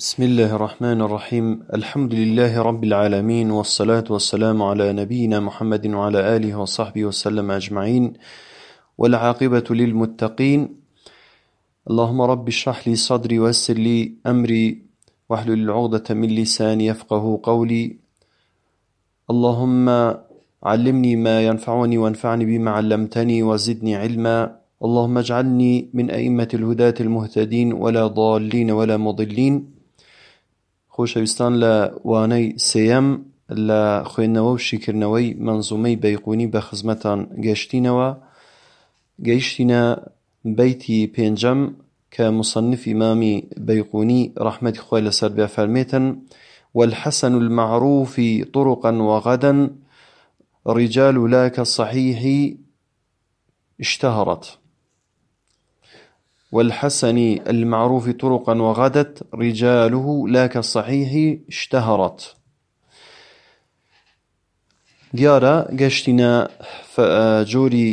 بسم الله الرحمن الرحيم الحمد لله رب العالمين والصلاة والسلام على نبينا محمد وعلى آله وصحبه وسلم أجمعين والعاقبة للمتقين اللهم رب اشرح لي صدري ويسر لي أمري واحلل العقدة من لساني يفقه قولي اللهم علمني ما ينفعني وانفعني بما علمتني وزدني علما اللهم اجعلني من أئمة الهداة المهتدين ولا ضالين ولا مضلين خۆشەویستان لە وانەی سێەم لە خوێندنەوە و شیکردنەوەی منزومەی بەیقونی بە خزمەتان گەشتینەوە. گەیشتینە بەیتی پێنجەم کە مصنف ئیمامی بەیقونی ڕەحمەتی خۆی لەسەر بێ فەرمێتن والحسن المعروف طرقا وغدا رجال لا كالصحيح اشتهرت. والحسن المعروف طرقا وغدت رجاله لا كالصحيح اشتهرت. دیارە گەشتینە جۆری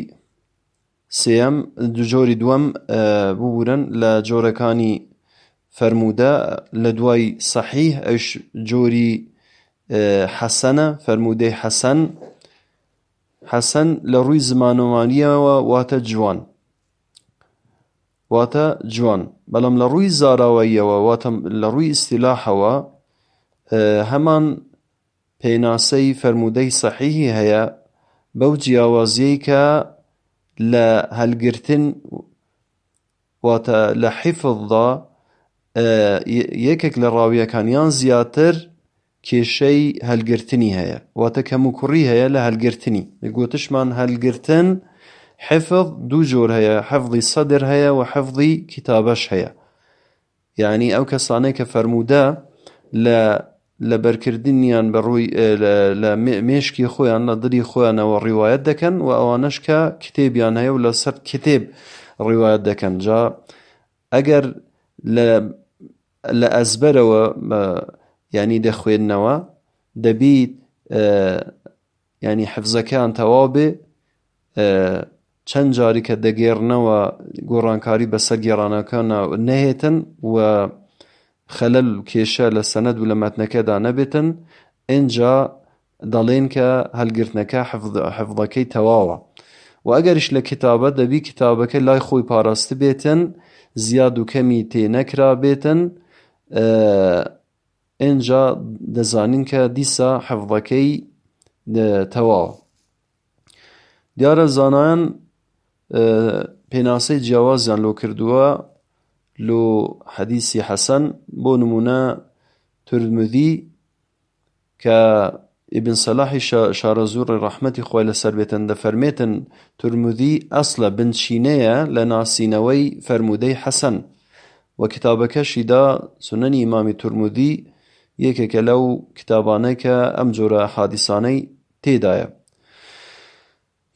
سێم جۆری دووەم ببورن لە جۆرەکانی فەرموودە لە دوای سەحیح ئەش جۆری حەسەنە فەرمودەی حەسەن حەسەن لە ڕووی واتە جوان. واتە جوان. بەڵام لە ڕووی زاراوەیەوە واتە لە ڕووی ئیسیلاحەوە هەمان پێناسەی فەرمودەی سەحیحی هەیە. بەو جیاوازیەی کە لە هەلگرتن واتە لە حیفظدا یەکێک لە ڕاویەکانیان زیاتر کێشەی هەلگرتنی هەیە. واتە کەم و کوڕی هەیە لە هەلگرتنی. گوتشمان هەلگرتن حفظ دوو جۆر هەیە حەفظی سەدر هەیە و حەفظی کتابەش هەیە. یعنی ئەو کەسانەی کە فەرموودە لە لە بەرکردنیان بەڕووی لە مێشکی خۆیان لە دڵی خۆیانەوە ڕیواەت دەکەن و ئەوانش کە کتێبیان هەیە و لەسەر کتێب ڕیواەت دەکەن. جا ئەگەر لە ئەزبەرەوە ینی دەخوێندنەوە دەبیت ینی حەفزەکان تەواو بێ چەند جاری کە دەگێڕنەوە گۆڕانکاری بەسەر گێڕانەکان نەهێتن و خەلەل کێشە لە سەنەد و لە مەتنەکەدا نەبێتن ئینجا دەڵێن کە هەلگرتنەکە حەفڵەکەی تەواوە. و ئەگەریش لە کتابە دەبی کتابەکە لای خۆی پاراست بێتن زیاد و کەمی تێ نەکرا بێتن ئینجا دەزانین کە دیسا حەفڵەکەی تەواوە. دیارە زانایان پێناسەی جیاوازیان لۆ کردووە لۆ حەدیسی حەسەن بۆ نمونە تورمذی کە ابن سەلاحی شارەزوور ڕەحمەتی خۆی لەسەر بێتن دەفەرمێتن تورمذی ئەسڵە بنچینەیە لە ناسینەوەی فەرمودەی حەسەن. و کتابەکەشیدا سنەنی ئیمامی تورمذی یەکێکە لەو کتابانەی کە ئەم جۆرە حادیسانەی تێدایە.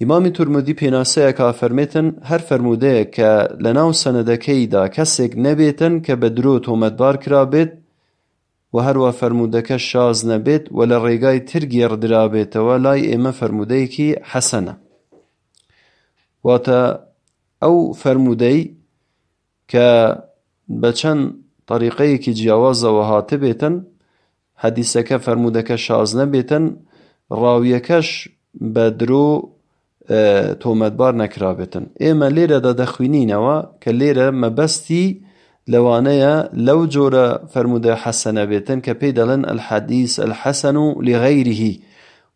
ئیمامی تورمدی پێناسەیەکا فەرمێتن هەر فەرمودەیە کە لە ناو سەنەدەکەیدا کەسێک نەبێتن کە بە درۆ تۆمەتبار کرابێت و هەروە فەرمودەکە شاز نەبێت و لە ڕێگای تر گێڕدرابێتەوە لای ئێمە فەرمودەیەکی حەسەنە. واتە ئەو فەرمودەی کە بە چەند طریقەیەکی جیاوازەوە هاتبێتن حەدیسەکە فەرمودەکە شاز نەبێتن ڕاویەکەش بە درۆ تۆمەتبار نەکرابێتن. ئێمە لێرەدا دەخوێنینەوە کە لێرە مەبەستی لەوانەیە لەو جۆرە فەرمودە حەسەنە بێتن کە پێی دەڵێن ئەلحەدیس ئەلحەسەن و لغەیریهی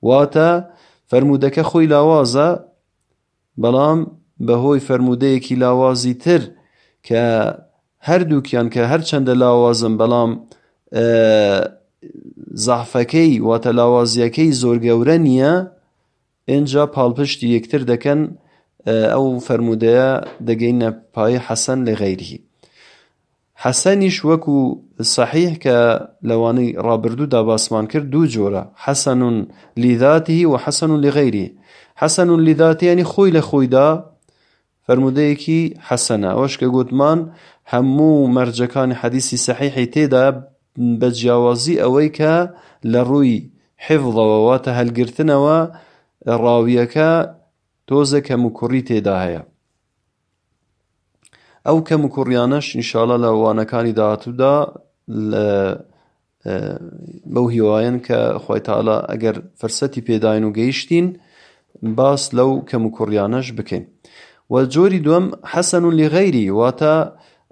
واتە فەرمودەکە خۆی لاوازە بەڵام بەهۆی فەرمودەیەکی لاوازی تر کە هەردووکیان کە هەرچەندە لاوازم بەڵام زعفەکەی واتە لاوازیەکەی زۆر گەورە نییە ئینجا پاڵپشتی یەکتر دەکەن ئەو فەرمودەیە دەگەینە پای حەسەن لە غەیری حەسەنیش وەکو سەحیح کە لەوانەی ڕابردوودا باسمان کرد دوو جۆرە حەسەن لیذاتی و حەسەن و لغەیری حەسەن و لیذاتیانی خۆی لە خۆیدا فەرمودەیەکی حەسەنە. ئەوش کە گوتمان هەموو مەرجەکانی حەدیسی سەحیحی تێدا بە جیاوازی ئەوەی کە لە ڕووی حفظەوە واتە هەلگرتنەوە ڕاویەکە تۆزە کەم و کوڕی تێدا هەیە. ئەو کەم و کوڕیانەش ئینشاڵە لە وانەکانی داهاتوودا بەو هیوایەن کە خۆی تاالە ئەگەر فەرسەتی پێداین و گەیشتین باس لەو کەم و کوڕیانەش بکەین. و جۆری دووەم حەسەن و لێغەیری واتە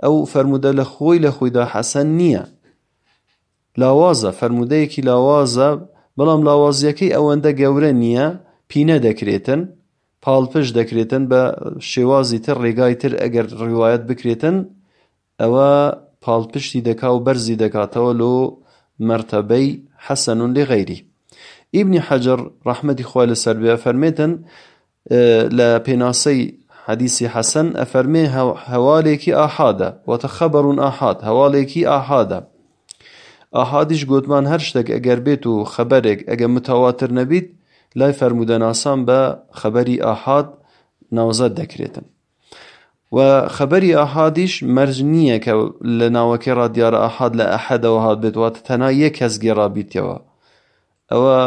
ئەو فەرمودە لە خۆی لە خۆیدا حەسەن نییە. لاوازە فەرمودەیەکی لاوازە بەڵام لاوازیەکەی ئەوەندە گەورە نییە. پینە دەکرێتن پاڵپش دەکرێتن بە شێوازی تر ڕێگای تر ئەگەر ڕیواەت بکرێتن ئەوە پاڵپشتی دەکا و بەرزی دەکاتەوە لۆ مرتبەی حەسەنون لێ غەیری. ئیبنی حەجر ڕەحمەتی خۆی لەسەر بێ فەرمێتن لە پێناسەی حەدیسی حەسەن ئەفەرمێ هەوالێکی ئاحادە واتە خەبەڕون ئاحاد هەواڵێکی ئاحادە. ئاحادیش گوتمان هەر شتێک ئەگەر بێت و خەبەرێک ئەگە متەواتر نەبیت لای فەرمودەناسان بە خەبەری ئاحاد ناوزەت دەکرێتن. و خەبەری ئاحادیش مەرج نییە کە لە ناوەکەی ڕادیارە ئاحاد لە ئەحەدەوە هات بێت واتە تەنا یەک کەس گێڕابیتەوە. ئەوە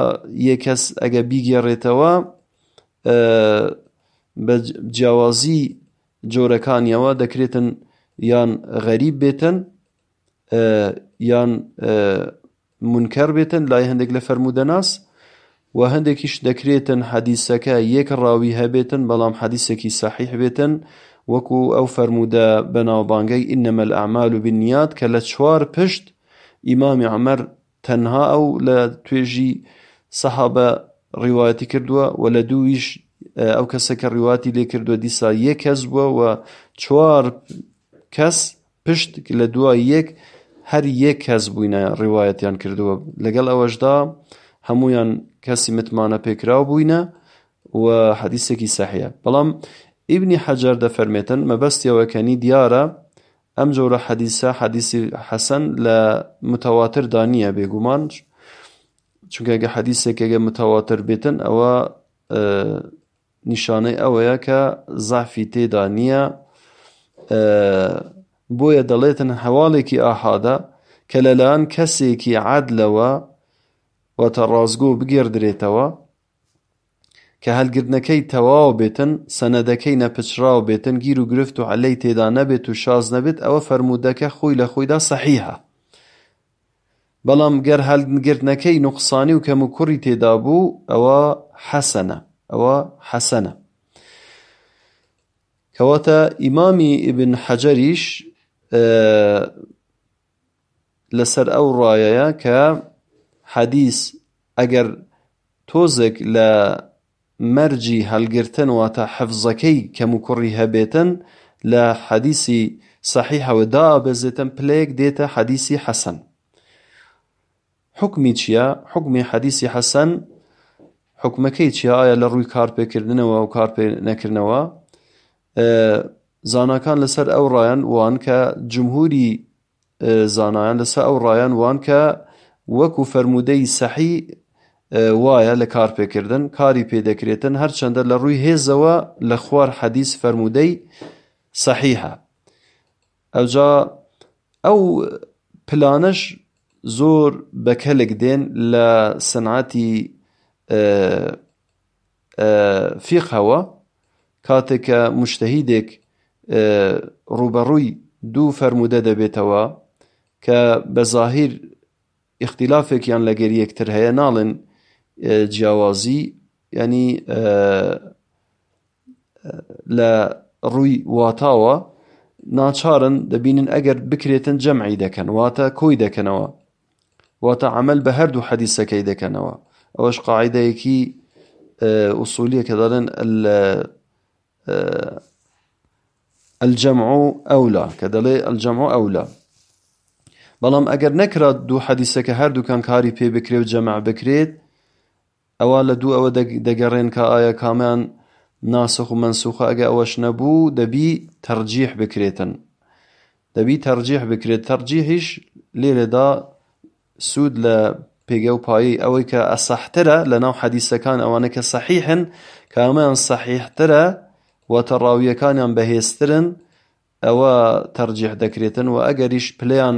یەک کەس ئەگە بیگێڕێتەوە بە جیاوازی جۆرەکانیەوە دەکرێتن یان غەریب بێتن یان منکەر بێتن لای هەندێک لە فەرمودەناس و هەندێکیش دەکرێتن حەدیسەکە یەک ڕاوی هەبێتن بەڵام حەدیسێکی سەحیح بێتن. وەکو ئەو فەرموودە بەناوبانگەی ئینەمە ئەعمال و بنیات کە لە چوار پشت ئیمامی عمەر تەنها ئەو لە توێژی سەحابە ڕیواەتی کردووە و لە دوویش ئەو کەسەکە ڕیواتی لێ کردووە دیسا یەک کەس بووە و چوار کەس پشت لە دوای یەک هەر یەک کەس بووینە ڕیواەتیان کردووە. لەگەڵ ئەوەشدا هەمویان کەسی متمانە پێکراو بووینە و حەدیسێکی سەحەیە بەڵام ئیبنی حەجار دەفەرمێتن مەبەستیەوەکەنی دیارە ئەم جۆرە حەدیسە حەدیسی حەسەن لە متەواتر دانیە بێگومان. چونکەگە حەدیسێکێگە متەواتر بێتن ئەوە نیشانەی ئەوەیە کە زافی تێدا نییە بۆیە دەڵێتن هەواڵێکی ئاحادە کە لەلایەن کەسێکی عادلەوە واتە ڕازگۆ بگێردرێتەوە کە هەلگرتنەکەی تەواو بێتن سەنەدەکەی نەپچراو بێتن گیر و گرفت و عەلەی تێدا نەبێت و شاز نەبێت ئەوە فەرمودەکە خۆی لە خۆیدا سەحیحە. بەڵام گەر هەلگرتنەکەی نوقسانی و کەم و کوڕی تێدا بوو ئەوە حەسەنە ئەوە حەسەنە. کەواتە ئیمامی ئیبن حەجەریش لەسەر ئەو ڕایەیە کە حەدیس ئەگەر تۆزێک لە مەرجی هەلگرتن واتە حەفزەکەی کەم و کوڕی هەبێتن لە حەدیسی سەحیحەوە دابەزێتن پلەیەک دێتە حەدیسی حەسەن. حکمی چییە؟ حکمی حەدیسی حەسەن حکمەکەی چیە ئایا لە ڕووی کارپێکردنەوە و کارپێ نەکردنەوە زاناکان لەسەر ئەو ڕایەن وان کە جمهوری زانایان لەسەر ئەو ڕایەن وان کە وەکو فەرمودەی سەحی وایە لە کارپێکردن کاری پێدەکرێتن هەرچەندە لە ڕووی هێزەوە لە خوار حەدیث فەرمودەی سەحیحە. ئەوجا ئەو پلانش زۆر بەکەلێک دێن لە سنعاتی فیقهەوە. کاتێککە مشتهیدێک ڕوبەڕووی دوو فەرمودە دەبێتەوە کە بە زاهیر اختلافێکیان لەگەر یەکتر هەیە ناڵێن جیاوازی ینی لە ڕووی واتاوە ناچارن دەبینن ئەگەر بکرێتن جەمعی دەکەن واتە کۆی دەکەنەوە؟ واتە عمل بە هەردوو حەدیسەکەی دەکەنەوە. ئەوەش قاعدەیەکی ئوسولیە کە دەڵێن الجەمع ئەولا کە دەڵێ الجەمع ئەولا. بەڵام ئەگەر نەکرات دوو حەدیسەکە هەردووکان کاری پێ بکرێ و جەمع بکرێت ئەوە لە دوو ئەوە دەگەڕێن کە ئایا کامیان ناسخ و منسوخە ئەگە ئەوەش نەبوو دەبی تەرجیح بکرێتن. دەبی تەرجیح بکرێت. تەرجیحیش لێرەدا سوود لە پێگە و پایی. ئەوەی کە ئەسەحترە لە ناو حەدیسەکان ئەوانە کە سەحیحن کە ئەمەیان سەحیحترە واتە ڕاویەکانیان بەهێزترن ئەوە تەرجیح دەکرێتن و ئەگەریش پلیان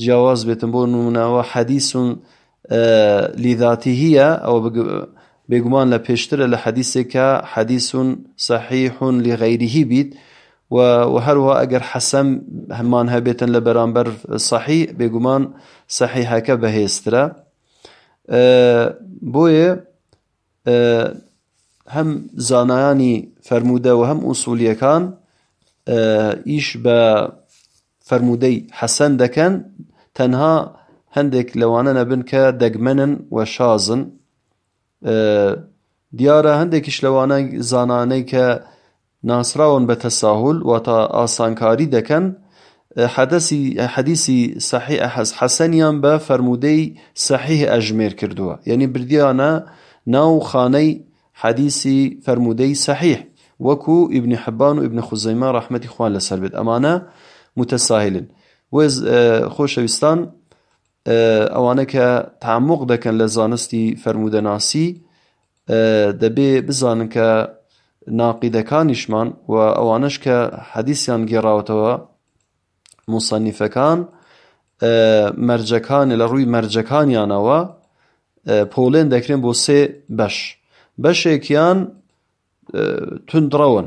جیاواز بێتن بۆ نمونەوە حەدیسون لیذاتی هەیە ئەوە بێگومان لە پێشترە لە حەدیسێکە حەدیسون سەحیحون لغەیریهی بیت و هەروە ئەگەر حەسەم هەمان هەبێتن لە بەرامبەر سەحی بێگومان سەحیحەکە بەهێزترە بۆیە هەم زانایانی فەرموودە و هەم ئوسولیەکان ئیش بە فەرمودەی حەسەن دەکەن تەنها هەندێک لەوانە نەبن کە دەگمەنن و شازن. دیارە هەندێکیش لەوانە زانانەی کە ناسراون بە تەساهل واتە ئاسانکاری دەکەن. حەدەسی حەدیسی صحیح حەسەنیان بە فەرمودەی صحیح ئەژمێر کردووە. یعنی بردیانە ناو خانەی حەدیسی فەرمودەی صحیح. وەکو ئیبنی حەبان و ئیبن خوزەیمە ڕەحمەتی خوان لەسەر بێت. ئەمانە متەساهلن وێز خۆشەویستان ئەوانە کە تعمق دەکەن لە زانستی فەرمودەناسی دەبێ بزانن کە ناقیدەکانیشمان و ئەوانش کە حەدیسیان گێڕاوەتەوە موسەنیفەکان مەرجەکان لە ڕووی مەرجەکانیانەوە پۆلێن دەکرێن بۆ سێ بەش. بەشێکیان تونندڕەون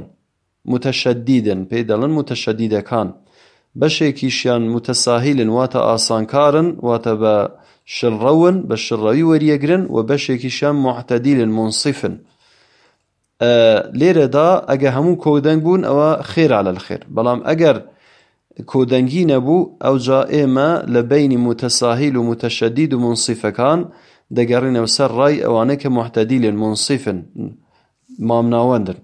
متەشەدیدن پێی دەڵن متەشەدیدەکان بەشێکیشیان متەساهیلن واتە ئاسانکارن واتە بە شڕەون بە شڕەوی وەریەگرن و بەشێکیشیان معتەدیلن منصیفن لێرەدا ئەگە هەموو کۆدەنگ بوون ئەوە خێرا لە خێر بەڵام ئەگەر کۆدەنگی نەبوو ئەوجا ئێمە لە بینی متەساهیل و متەشەدید و منصیفەکان دەگەڕینەوە سەر ڕای ئەوانە کە محتەدیلن منصیفن مامناوەندن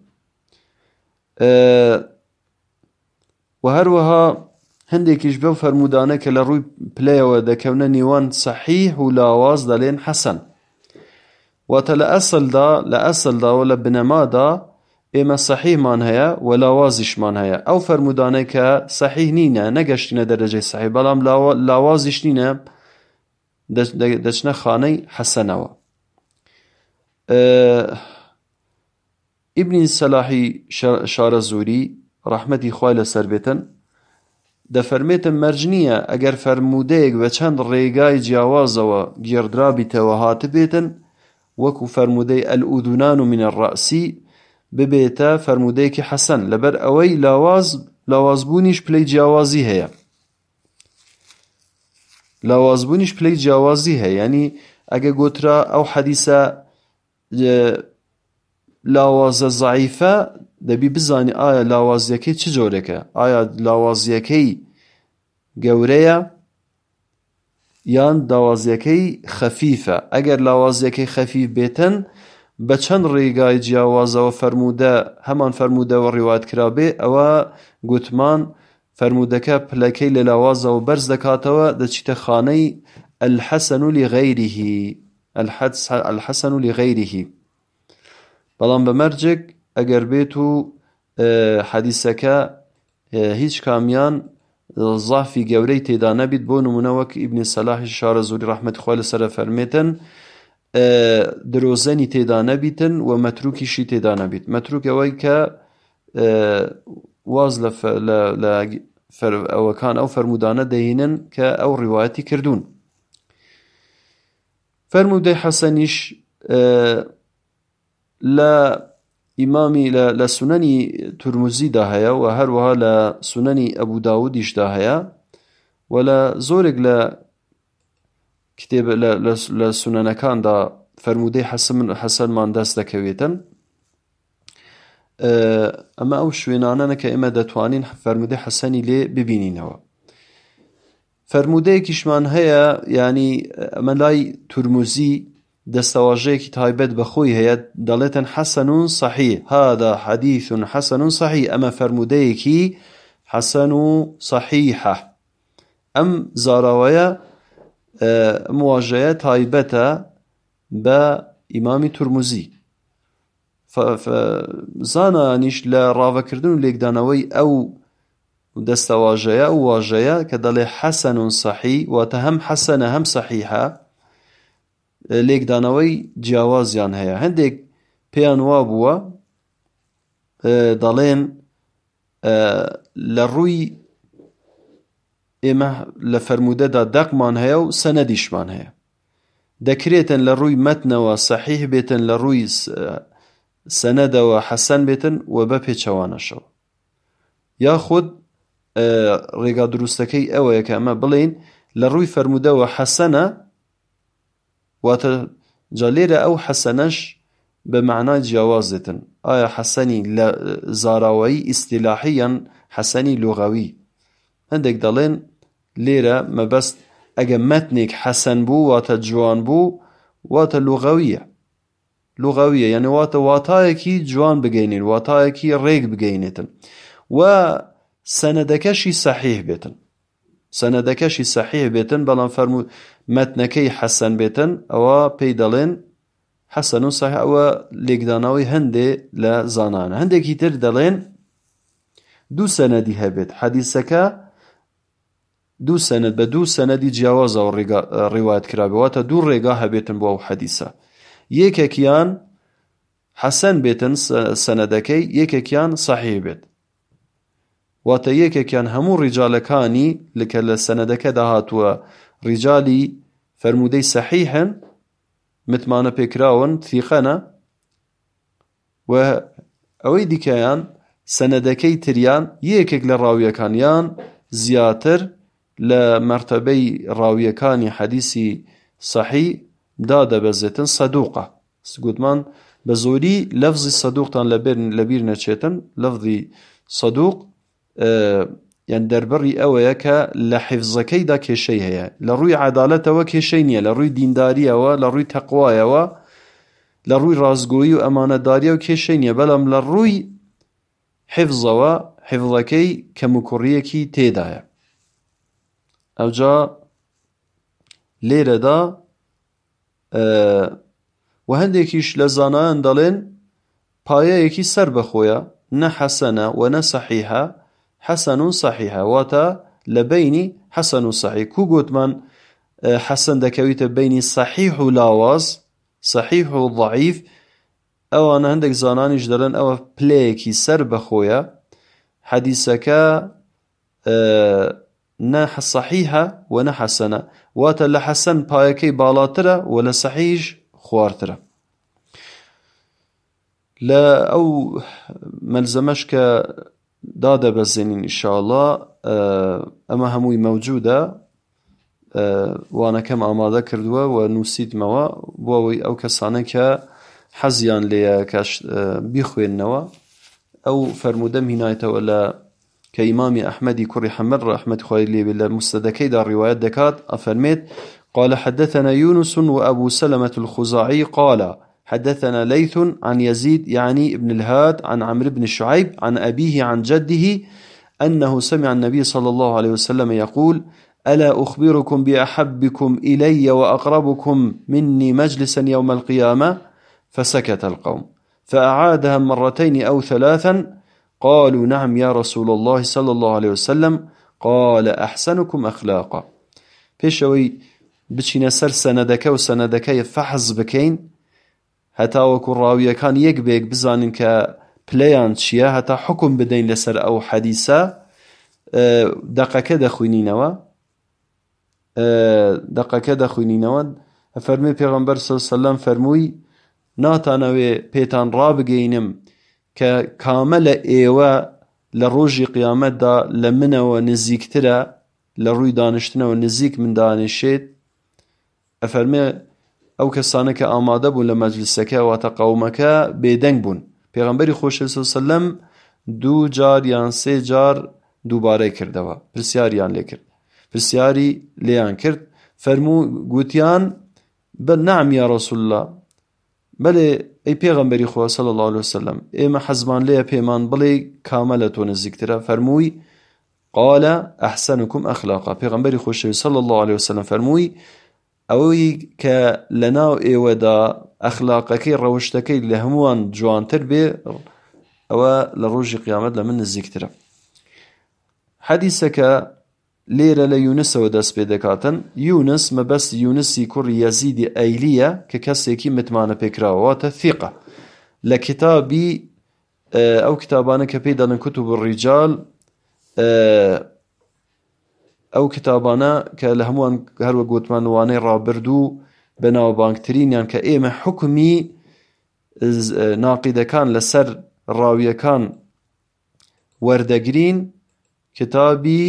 و هەروەها هەندێکیش بەو فەرمودانە کە لە ڕووی پلەیەوە دەکەونە نێوان سەحیح و لاواز دەڵێن حەسەن. واتە لە ئەسلدا لە ئەسلداوە لە بنەمادا ئێمە سەحیمان هەیە و لاوازیشمان هەیە. ئەو فەرمودانەی کە سەحیح نینە نەگەشتینە دەرەجەی سەحی بەڵام لاوازیش نینە دەچنە خانەی حەسەنەوە. ئیبنی سەلاحی شارە زووری ڕەحمەتی خوای لەسەر بێتن دەفەرمێتن مەرج نییە ئەگەر فەرمودەیەک بە چەند ڕێگای جیاوازەوە گێڕدرابیتەوە هاتبێتن وەکو فەرمودەی ئەلئودونان و منە ڕاسی ببێتە فەرمودەیەکی حەسەن. لەبەر ئەوەی لاواز لاوازبوونیش پلەی جیاوازی هەیە. لاوازبوونیش پلەی جیاوازی هەیە. ینی ئەگە گوترا ئەو حەدیسە لاوازە زعیفە دەبی بزانی ئایا لاوازیەکەی چ جۆرەکە ئایا لاوازیەکەی گەورەیە یان داوازیەکەی خەفیفە؟ ئەگەر لاوازیەکەی خەفیف بێتن بە چەند ڕێگای جیاوازەوە فەرموودە هەمان فەرموودەوە ڕیوات کرابێ ئەوە گوتمان فەرمودەکە پلەکەی لە لاوازەوە بەرز دەکاتەوە دەچیتە خانەی الحەسەن و لغەیریه الحەسەن و لغەیریه بەڵام بە مەرجێک ئەگەر بێت و حەدیسەکە هیچ کامیان زافی گەورەی تێدا نەبیت بۆ نمونەوەک ئیبنی سەلاحی شارە زوری ڕەحمەت خوا لەسەرە فەرمێتن درۆزەنی تێدا نەبیتن و مەتروکیشی تێدا نەبیت. مەتروک ئەوەی کە واز لە ئەوەکان ئەو فەرمودانە دەهێنن کە ئەو ڕیواەتی کردوون. فەرمودەی حەسەنیش لە ئیمامی لە سونەنی تورمزیدا هەیە و هەروەها لە سونەنی ئەبوو داودیشدا هەیە و لە زۆرێک لە کتێب لە سونەنەکاندا فەرمودەی حەسەنمان دەست دەکەوێتن ئەمە ئەو شوێنانەنە کە ئێمە دەتوانین فەرمودەی حەسەنی لێ ببینینەوە فەرمودەیەکیشمان هەیە ینی ئەمە لای تورموزی دەستەواژەیەکی تایبەت بەخۆی هەیە دەڵێتن حەسەن و صحیح. هذا حەدیث حەسەن و صحیح. ئەمە فەرمودەیەکی حەسەن و صحیحە. ئەم زاراوەیە مواژەیە تایبەتە بە ئیمامی تورموزی. زانانیش لە ڕاوەکردن و لێکدانەوەی ئەو دەستەواژەیە ئەو واژەیە کە دەڵێ حەسەن و سەحی واتە هەم حەسەنە هەم سەحیحە لێکدانەوەی جیاوازیان هەیە. هەندێک پێیان وا بووە دەڵێن لە ڕووی ئێمە لە فەرمودەدا دەقمان هەیە و سەنەدیشمان هەیە. دەکرێتن لە ڕووی مەتنەوە سەحیح بێتن لە ڕووی سەنەدەوە حەسەن بێتن و بە پێچەوانەشەوە. یاخود ڕێگا دروستەکەی ئەوەیە کە ئەمە بڵین لە ڕووی فەرمودەوە حەسەنە واتە جا لێرە ئەو حەسەنەش بە معنای جیاوازێتن ئایا حەسەنی لە زاراوایی ئیسیلاحی یان حەسەنی لغەوی هەندێک دەڵێن لێرە مەبەست ئەگە حەسەن بوو واتە جوان بوو واتە لغەویە لغەویە یعنی واتە واتایەکی جوان بگەینێن واتایەکی ڕێک بگەینێتن و سەنەدەکەشی سەحیح بێتن سەنەدەکەشی سەحیح بێتن بەڵام فەرمو مەتنەکەی حەسەن بێتن ئەوە پێی دەڵێن حەسەن و سەح ئەوە لێکدانەوەی هەندێ لە زانانە. هەندێکی تر دەڵێن دوو سەنەدی هەبێت. حەدیسەکە دوو سەنەت بە دوو سەنەدی جیاوازەوە ڕێوات کرابێتە دوو ڕێگا هەبێتن بۆ ئەو حەدیسە. یەکێکیان حەسەن بێتن سەنەدەکەی یەکێکیان سەحیح بێت. واتە یەکێکیان هەموو ڕیجالەکانی لکە لە سەنەدەکەدا هاتووە ڕیجالی فەرمودەی سەحیحن متمانە پێکراون تیقەنە و ئەوەی دیکەیان سەنەدەکەی تریان یەکێک لە ڕاویەکانیان زیاتر لە مرتبەی ڕاویەکانی حەدیسی سەحی دادەبەزێتن سەدوقە. گوتمان بە زۆری لەفزی سەدوقتان لەبیر نەچێتن لەفظی سەدوق یان دەربڕی ئەوەیە کە لە حیفزەکەیدا کێشەی هەیە. لە ڕووی عدالەتەوە کێشەی نییە لە ڕووی دینداریەوە لە ڕووی تەقوایەوە لە ڕووی ڕازگۆیی و ئەمانەداریە و کێشەی نییە. بەڵام لە ڕووی حفزەوە حفڵەکەی کەموکوڕیەکی تێدایە. ئەوجا لێرەدا و هەندێکیش لە زانایان دەڵێن پایەیەکی سەر بەخۆیە نە حەسەنە و نە سەحیحە. حەسەن و سەحیحە واتە لە بینی حەسەن و سەحی کو گوتمان حەسەن دەکەویتە بینی سەحیح و لاواز سەحیح و ضعیف ئەوانە هەندێک زانانیش دەڵێن ئەوە پلەیەکی سەر بەخۆیە حەدیسەکە نە سەحیحە و نە حەسەنە واتە لە حەسەن پایەکەی باڵاترە و لە سەحیش خواردترە لە ئەو مەلزەمەش کە دادەبەزێنین ئیشاءڵە ئەمە هەمووی مەوجودە وانەکەم ئامادە کردووە و نووسیتمەوە بۆ ئەوەی ئەو کەسانە کە حەزیان لێە کەش بیخوێننەوە. ئەو فەرمودەم هینایەتەوە لە کە ئیمامی ئەحمەدی کوڕی حەمەد ڕەحمەت خوای لێبێ لە مستەدەکەیدا ڕیواەت دەکات ئەفەرمێت قال حدثنا يونس وأبو سلمة الخزاعي قال حدثنا ليث عن يزيد يعني ابن الهاد عن عمرو بن شعيب عن أبيه عن جده أنه سمع النبي صلى الله عليه وسلم يقول ألا أخبركم بأحبكم إلي وأقربكم مني مجلسا يوم القيامة؟ فسكت القوم. فأعادها مرتين أو ثلاثا قالوا نعم يا رسول الله صلى الله عليه وسلم. قال أحسنكم أخلاقا. بيشوي بچینە سەر سەنەدەکە و سەنەدەکەی بکەین هەتاوەکو ڕاویەکان یەک بێک بزانین کە پلیان چییە؟ هەتا حکم بدەین لەسەر ئەو حەدیسە. دقەکە دەخوێنینەوە دقەکە دەخوێنینەوە فەرمی پێغمبەر سەلەم فەرمووی ناتانەوێ پێتان ڕابگەینم کە کامە لە ئێوە لە ڕۆژی قیامەتدا لە منەوە نزیکترە لە ڕووی دانیشتنەوە نزیک من دانیشێت. ئەفەرمێ ئەو کەسانە کە ئامادە بوون لە مەجلیسەکە واتە قەومەکە بێدەنگ بوون. پێغمبەری خۆشە سەلەم دوو جار یان سێ جار دووبارەی کردەوە. پرسیاریان لێ کرد. پرسیاری لێیان کرد. فەرموو گوتیان بە نام یا ڕسول الله. بەڵێ ئەی پێغەمبەری خۆ صلی الله عليه وسلم ئێمە حەزمان لێیە پێمان بڵێ تۆ نزیکترە. فەرمووی قال أحسنكم أخلاقا پێغەمبەری خۆشەوی صلی الله عليه وسلم فەرمووی ئەوەی کە لە ناو ئێوەدا ئەخلاقەکەی ڕەوشتەکەی لە هەمووان جوانتر بێ ئەوە لە ڕۆژی قیامەت لە من نزیکترە. حەدیسەکە لێرە لە یونسەوە دەست پێ دەکاتن. یونس مەبەست یونسی کوڕی یەزیدی ئەیلیە کە کەسێکی متمانە پێکراوەواتە فیقە لە کتابی ئەو ئەو کتابانە کە لە هەمووان هەروە گوتمانوانەی ڕابردوو بەناوبانگترینیان کە ئێمە حکمی ناقیدەکان لەسەر ڕاویەکان وەردەگرین کتابی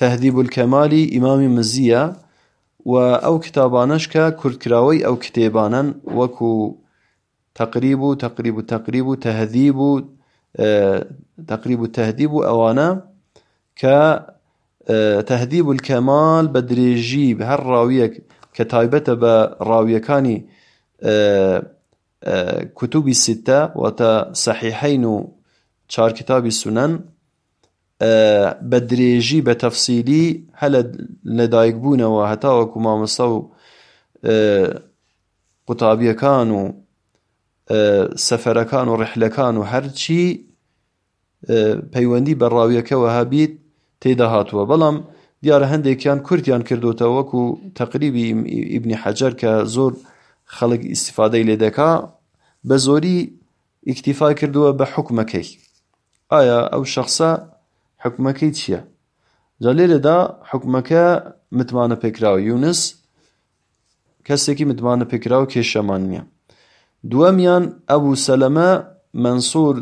تهذیب الکەمالی ئیمامی مزیە و ئەو کتابانش کە کورتکراوەی ئەو کتێبانن وەکو تقریب و تقریب و تقریب و تهذیب و تقریب و تهذیب و تهذیب الکەمال بە درێژی بە هەر ڕاویەک کە تایبەتە بە ڕاویەکانی کتوبی ستە واتە سەحیحین و چار کتابی سونەن بە درێژی بە تەفسیلی هە لەدایک بوونەوە هەتاوەکو مامەسە و قوتابیەکان و سەفەرەکان و ڕحلەکان و هەرچی پەیوەندی بە ڕاویەکەوە هەبیت تێدا هاتووە بەڵام دیارە هەندێکیان کورتیان کردوتە وەکو تقریبی ئیبنی حەجەر کە زۆر خەڵک ئیسیفادەی لێ دەکا بە زۆری ئیکتیفا کردووە بە حکومەکەی. ئایا ئەو شخصە حکومەکەی چییە؟ جا لێرەدا حکومەکە متمانە پێکراوە. یونس کەسێکی متمانە پێکراوە کێشەمان نییە. دووەمیان ئەبوو سەلەمە منسوور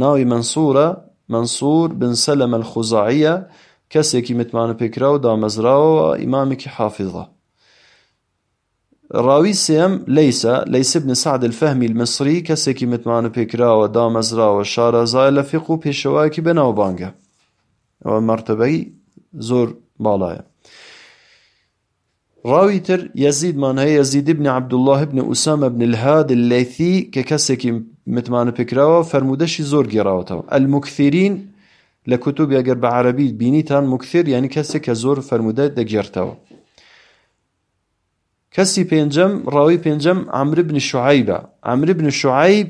ناوی منسوورە منسوور بن سەلەمە الخوزاعیە کەسێکی متمانە پێکراوە دامەزراوە ئیمامێکی حافظە ڕاوی سێم لەیسە لەیس بن سعد الفەهمی المصری کەسێکی متمانە پێکراوە دامەزراوە شارەزای لە فیق و پێشەوایەکی بەناوبانگە ئەوە مرتبەی زۆر ڕاوی تر یەزیدمان هەیە یەزید بن عەبدوڵڵاه بن ئوسامە بن الهاد کە کەسێکی متمانە پێکراوە فەرمودەشی زۆر گێڕاوەتەوە. المکثرین لە کوتوب ئەگەر بە عەرەبی بینیتان مکثر یعنی کەسێک کە زۆر فەرمودە دەگێڕتەوە. کەسی پێنجەم ڕاوی پێنجەم عەمر بن شوعەیبە عەمر بن شوعەیب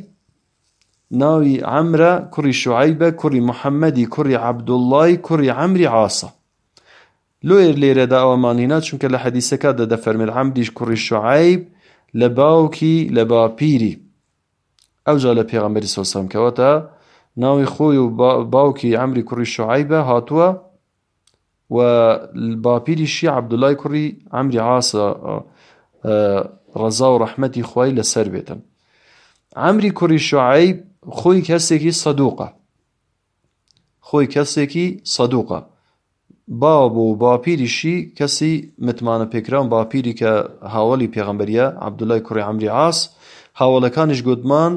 ناوی عەمرە کوڕی شوعەیبە کوڕی محەممەدی کوڕی عەبدوڵڵای کوڕی لۆیر لێرەدا ئەوەمانینا چونکە لە حەدیسەکە دەدەفەرمێت عەمریش کوڕی شوعەیب لە باوکی لە باپیری. ئەوجا لە پێغەمبەری سۆسەم کەواتە ناوی خۆی و باوکی عەمری کوڕی شوعەیبە هاتووە و باپیریشی عەبدوڵای کوڕی عەمری عاسە ڕەزا و ڕەحمەتی خوای لەسەر بێتن. عەمری کوڕی شوعەیب خۆی کەسێکی سەدووقە خۆی کەسێکی باب و باپیریشی کەسی متمانە پێکران باپیری کە هاوڵی پێغەمبەریە عەبدوڵای کوڕی عەمری عاس هاوڵەکانیش گوتمان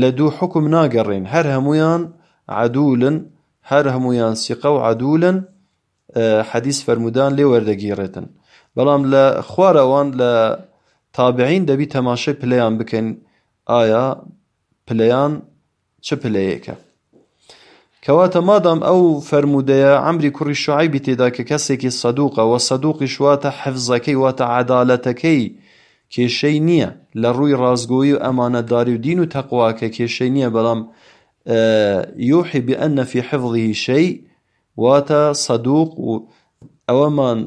لە دوو حکم ناگەڕێن هەر هەمویان عەدولن هەر هەمویان سیقە و عەدولن حەدیث فەرمودان لێ وەردەگیڕێتن. بەڵام لە خوارەوان لە تابعین دەبی تەماشای پلەیان بکەین ئایا پلەیان چ پلەیەکە؟ کەواتە مادام ئەمری کوڕی شعیبی تێدا کە کەسێکی سەدوقە و سەدوقی شواتە حەفزەکەی واتە عەدالەتەکەی کێشەی نییە لە ڕووی ڕازگۆیی و ئەمانەداری و دین و تەقواکە کێشەی نییە بەڵام یوحی بأن في حفظه شيء واتە سەدوق و ئەوەمان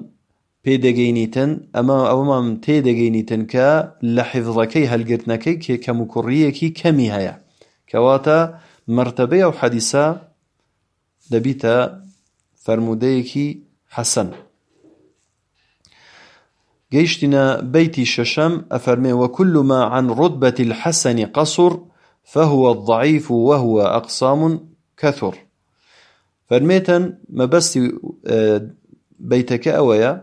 پێدەگەینیتن ئەمە ئەومان تێدەگەینیتن کە لە حیفڵەکەی هەلگرتنەکەی کێ کەم و کوڕیەکی کەمی هەیە کەواتە مرتبەی ئەو حەدیسە دەبیتە فەرمودەیەکی حەسەن گەیشتینە بەیتی شەشەم ئەفەرمێ وكل ما عن رتبة الحسن قصر فهو الضعيف وهو أقسام كثر. فەرمێتن مەبەستی بەیتەکە ئەوەیە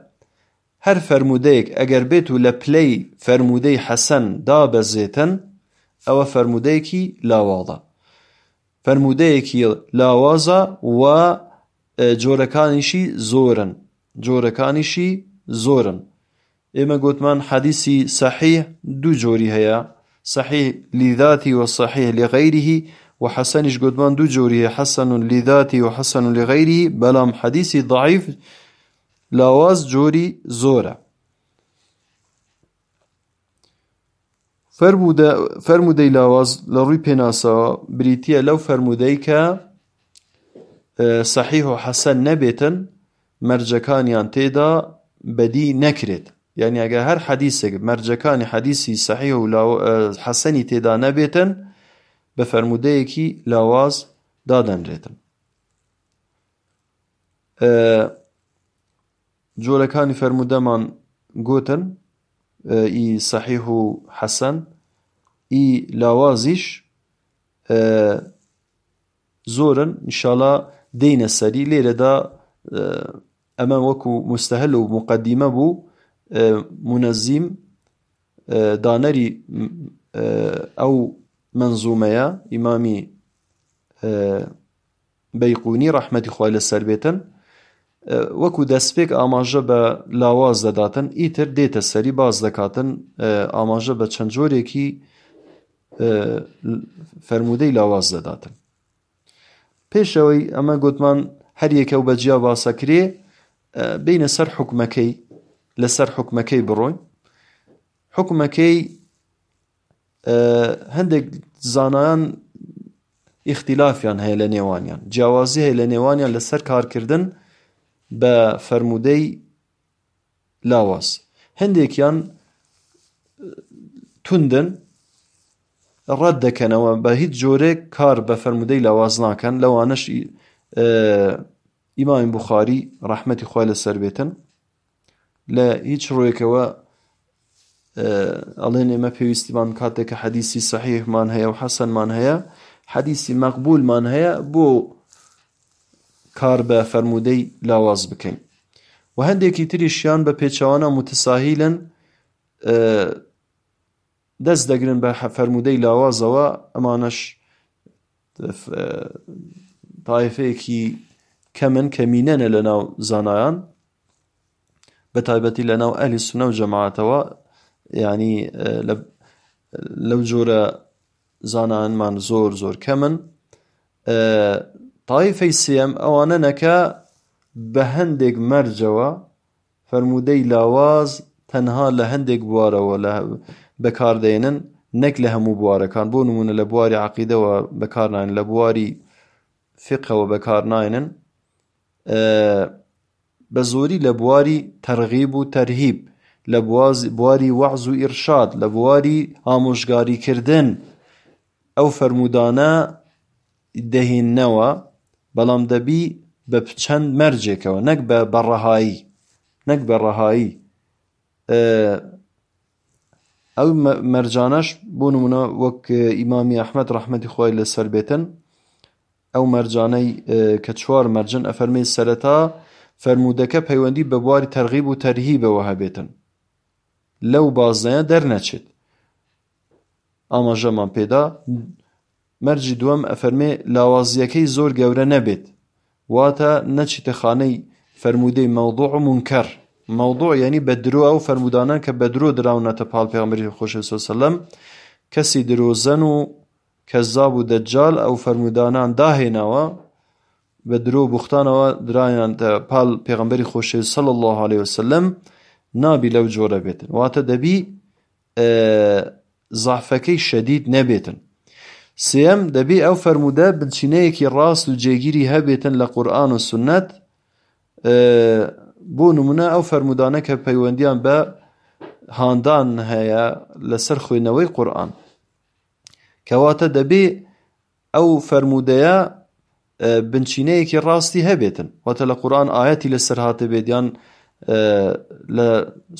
هەر فەرمودەیەک ئەگەر بێت و لە پلەی فەرمودەی حەسەن دابەزێتن ئەوە فەرمودەیەکی لاواڵە فەرمودەیەکی لاوازە و جۆرەکانیشی زۆرن. جۆرەکانیشی زۆرن. ئێمە گوتمان حەدیسی سەحیح دوو جۆری هەیە. صحيح لذاتي وصحيح لغيره و حەسەنیش گوتمان دوو جۆری حسن لذاتي وحسن لغيره بەڵام حەدیسی ضعيف لاواز جۆری زۆرە. فەرمودەی لاواز لە ڕووی پێناسەوە بریتە لەو فەرمودەی کە سەحیح و حەسەن نەبێتن مەرجەکانیان تێدا بەدی نەکرێت. یعنی ئەگە هەر حەدیسێک مەرجەکانی حەدیسی سەحیح و حەسەنی تێدا نەبێتن بە فەرمودەیەکی لاواز دادەنرێتن. جۆرەکانی فەرمودەمان گوتن ئی سەحیح و حەسەن ئی لاوازیش زۆرن نیشاڵە دەینە سەری لێرەدا ئەمە وەکو مستەهل و مقدیمە بوو منەزیم دانەری ئەو منزومەیە ئیمامی بەیقونی ڕەحمەتی خۆی لەسەر بێتن وەکو دەستپێک ئاماژە بە لاواز دەداتن ئیتر دێتە سەری باز دەکاتن. ئاماژە بە چەند جۆرێکی فەرمودەی لاواز دەداتن. پێشەوەی ئەمە گوتمان هەریەکە و بەجیا باسەکرێ بینە سەر حکومەکەی لەسەر حکومەکەی بڕۆین. حکومەکەی هەندێک زانایان ئیختیلافیان هەیە لە نێوانیان. جیاوازی هەیە لە نێوانیان لەسەر کارکردن بە فەرمودەی لاواز. هەندێکیان توندن ڕەت دەکەنەوە بە هیچ جۆرێک کار بە فەرمودەی لاواز ناکەن. لەوانش ئیماین بخاری ڕەحمەتی خۆی لەسەر بێتن. لە هیچ ڕۆیەکەوە ئەڵێن ئێمە پێویستیمان کاتێککە حەدیسی سەحیحمان هەیە و حەسەنمان هەیە. حەدیسی مەقبولمان هەیە بۆ کار بە فەرمودەی لاواز بکەین. و هەندێکی تریشیان بە پێچوانە متساهیلن دەست دەگرن بە فەرمودەی لاوازەوە ئەمانەش تایفەیەکی کەمن کەمینەنە لە ناو زانایان. بە تایبەتی لە ناو ئەلی سونە و جەماعاتەوە ینی لەو جۆرە زانانمان زۆر زۆر کەمن. تایفەی سێم ئەوانە نەکە بە هەندێک مەرجەوە فەرمودەی لاواز تەنها لە هەندێک بوارەوە بەکاردێنن نەک لە هەموو بوارەکان. بۆ نمونە لە بواری عقیدەوە بەکارناین لە بواری فقەوە بەکارناینن. بە زۆری لە بواری تەرغیب و تەرهیب لە بواری وەعز و ئیرشاد لە بواری ئامۆژگاریکردن ئەو فەرمودانە دەهێننەوە بەڵام دەبی بە چەند مەرجێکەوە. نەک بە بەڕەهایی. نەک بە ڕەهایی. ئەو مەرجانەش بۆ نمونە وەک ئیمامی ئەحمەد ڕەحمەتی خۆی لەسەر بێتن. ئەو مەرجانەی کە چوار مەرجن ئەفەرمێ سەرەتا فەرمودەکە پەیوەندی بە بواری تەرغیب و تەرهیبەوە هەبێتن. لەو بازنەیە دەرنەچێت. ئاماژەمان پێدا مەرجی دووەم ئەفەرمێ لاوازیەکەی زۆر گەورە نەبێت. واتە نەچیتە خانەی فەرمودەی مەوضوع و منکەر. مەوضوع ینی بە درۆ ئەو فەرمودانە کە بە درۆ دراونەتە پاڵ پێغەمبەری خۆشی سەلەم کەسی درۆزەن و کەزاب و دەجال ئەو فەرمودانان داهێناوە بە درۆ بوختانەوە درایان پاڵ پێغەمبەری خۆشی صلى الله عليه وسلم نابی لەو جۆرە بێتن. واتە دەبی زافەکەی شەدید نەبێتن. سێم دەبی ئەو فەرمودە بنچینەیەکی ڕاست و جێگیری هەبێتن لە قورآن و سنت بۆ نمونە ئەو فەرمودانە کە پەیوەندیان بە هاندان هەیە لەسەر خوێنەوەی قورآن کەواتە دەبێ ئەو فەرمودەیە بنچینەیەکی ڕاستی هەبێتن واتە لە قورآن ئاەتی لەسەر هاتە بێتیان لە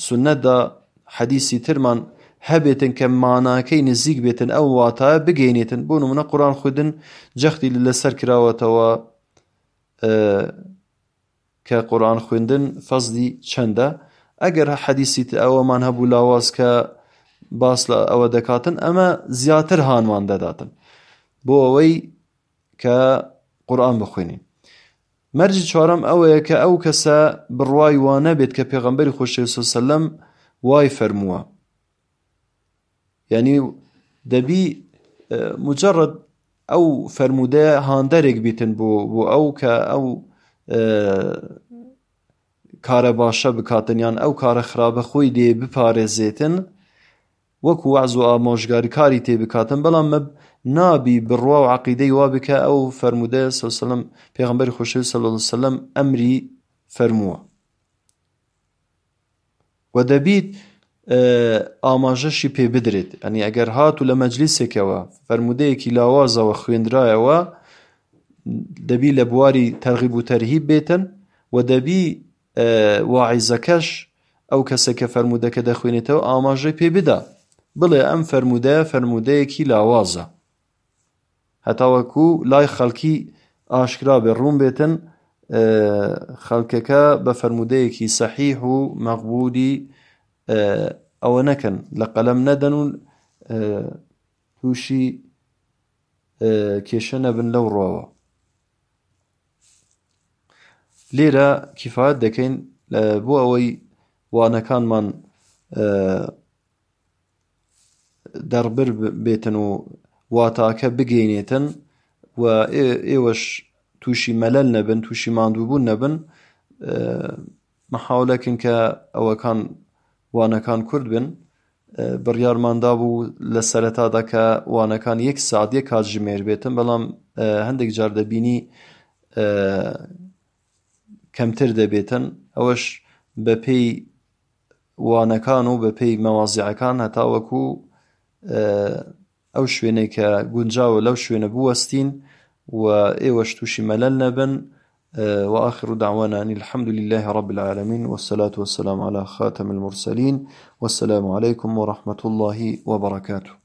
سنەتدا حەدیسی ترمان هەبێتن کە ماناکەی نزیک بێتن ئەو واتایە بگەینێتن. بۆ نمونە قورآن خودن جەختی لەسەر کراوەتەوە کە قورآن خوێندن فەزلی چەندە. ئەگەر حەدیسی ئەوەمان هەبوو لاواز کە باس لە ئەوە دەکاتن ئەمە زیاتر هاانمان دەداتن. بۆ ئەوەی کە قورآن بخوێنین. مەرجی چوارەم ئەوەیە کە ئەو کەسە بڕوای وانە بێت کە پێغەمبەری خۆشەویسەلەم وای فەرمووە. یعنی دەبی مجرد ئەو فەرمودەیە هاندەرێک بیتن بۆ بۆ ئەو کە ئەو کارە باشە بکاتنیان ئەو کارە خراپە خۆی دێ بپارێزێتن وەکو وەعز و ئامۆژگاری کاری تێ بکاتن. بەڵام مە نابی بڕوا و عقیدەی وا بکە ئەو فەرمودە سەسەلم پێغمبەری خۆشەوی سەل سەلم ئەمری فەرمووە. و دەبیت ئاماژەشی پێ بدرێت. ئەنی ئەگەر هات و لە مەجلیسێکەوە فەرمودەیەکی لاوازەوە خوێندرایەوە دەبی لە بواری تەرغیب و تەرهیب بێتن و دەبی واعیزەکەش ئەو کەسێکە فەرمودەکە دەخوێنێتەوە ئاماژەی پێ بدا. بڵێ ئەم فەرمودە فەرمودەیەکی لاوازە هەتاوەکو لای خەڵکی ئاشکرا بێ ڕوون بێتن خەڵکەکە بە فەرمودەیەکی سەحیح و مەغبولی ئەوە نەکەن لە قەلەم نەدەن و تووشی کێشە نەبن لەو ڕۆوە لێرە کیفاەت دەکەین بۆ ئەوەی وانەکانمان دەڕبر بێتن و واتاکە بگەینێتن و ئێوەش تووشی مەلەل نەبن تووشی ماندووبوون نەبن مەحاولەکن کە ئەوەکان وانەکان کورد بن بڕیارماندا بوو لە سەرەتادا کە وانەکان یەک سعات یەک کات ژمێر بێتن بەڵام هەندێک جار دەبینی کەمتر دەبێتن. ئەوەش بە پێی وانەکان و بە پێی مەوازیعەکان هەتاوەکو ئەو شوێنەی کە گونجاوە لەو شوێنە بوەستین و ئێوەش تووشی مەلەل نەبن. وآخر دعوانا أن الحمد لله رب العالمين والصلاة والسلام على خاتم المرسلين والسلام عليكم ورحمة الله وبركاته.